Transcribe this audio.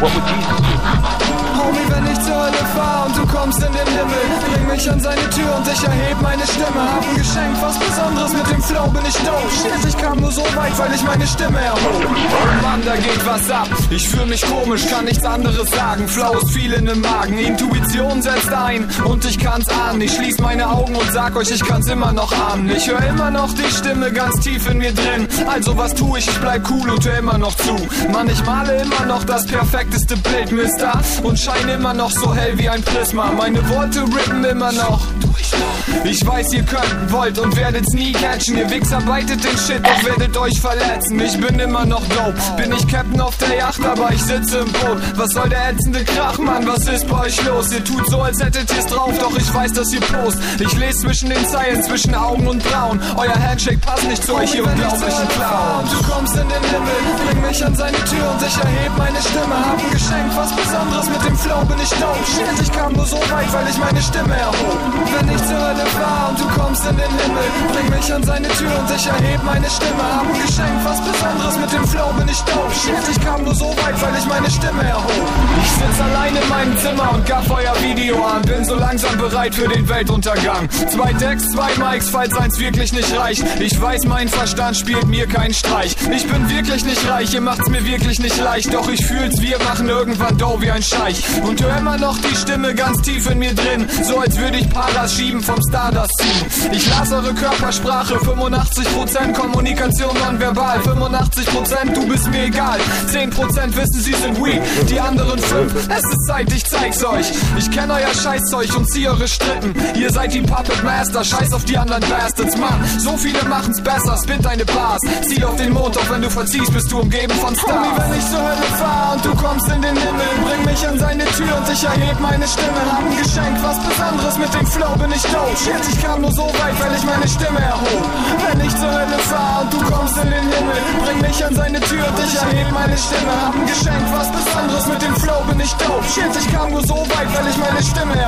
What would Jesus do? Wie wenn ich zur Hölle fahr und du kommst in den Himmel. Bring mich an seine Tür und ich erheb meine Stimme. Hab ein Geschenk, was Besonderes, mit dem Flow bin ich doof Shit, ich kam nur so weit, weil ich meine Stimme erhob. Mann, da geht was ab. Ich fühl mich komisch, kann nichts anderes sagen. Flow ist viel in dem Magen, Intuition setzt ein und ich kann's ahnen. Ich schließ meine Augen und sag euch, ich kann's immer noch ahnen. Ich höre immer noch die Stimme ganz tief in mir drin. Also was tu ich? Ich bleib cool und hör immer noch zu. Mann, ich male immer noch das perfekteste Bild, Mister. Und scheine immer noch so hell wie ein Prisma. Meine Worte rippen immer noch. Ich weiß, ihr könnt, wollt und werdet's nie catchen. Ihr Wichser beitet den Shit, doch werdet euch verletzen. Ich bin immer noch dope. Bin ich Captain auf der Yacht, aber ich sitze im Boot. Was soll der ätzende Krach, Mann? Was ist bei euch los? Ihr tut so, als hättet ihr's drauf, doch ich weiß, dass ihr post. Ich lese zwischen den Zeilen, zwischen Augen und Brauen. Euer Handshake passt nicht zu euch, ihr unglaublichen Clown. Du kommst in den Himmel, bring mich an seine Tür und ich erheb meine Stimme. Hab ein Geschenk, was Besonderes mit dem Flow bin ich. Shit, ich kam nur so weit, weil ich meine Stimme erhob. Wenn ich zur Hölle fahr und du kommst in den Himmel, bring mich an seine Tür und ich erheb meine Stimme. Hab ein Geschenk, was Besonderes mit dem Flow bin ich. Shit, ich kam nur so weit, weil ich meine Stimme erhob. Sitz allein in meinem Zimmer und gaff euer Video an. Bin so langsam bereit für den Weltuntergang. Zwei Decks, zwei Mics, falls eins wirklich nicht reicht. Ich weiß, mein Verstand spielt mir keinen Streich. Ich bin wirklich nicht reich, ihr macht's mir wirklich nicht leicht. Doch ich fühl's, wir machen irgendwann Dough wie ein Scheich. Und hör immer noch die Stimme ganz tief in mir drin. So als würde ich Paras schieben vom Stardust ziehen. Ich las eure Körpersprache, 85% Kommunikation nonverbal. 85% du bist mir egal. 10% wissen sie sind weak. Die anderen 5, es ist Zeit, ich zeig's euch. Ich kenn euer Scheißzeug und zieh eure Strippen. Ihr seid die Puppet Master, scheiß auf die anderen Bastards, Mann. So viele machen's besser, spit deine Bars. Zieh auf den Mond, auch wenn du verziehst, bist du umgeben von Stars. Homie, wenn ich zur Hölle fahr und du kommst in den Himmel, bring mich an seine Tür und ich erheb meine Stimme. Hab ein Geschenk, was Besonderes mit dem Flow bin ich dope. Shit, ich kam nur so weit, weil ich meine Stimme erhob. Wenn ich zur Hölle fahr und du kommst in den Himmel, bring mich an seine Tür und ich erheb meine Stimme. Hab ein Geschenk, was Dope. Shit, ich kam nur so weit, weil ich meine Stimme erhob.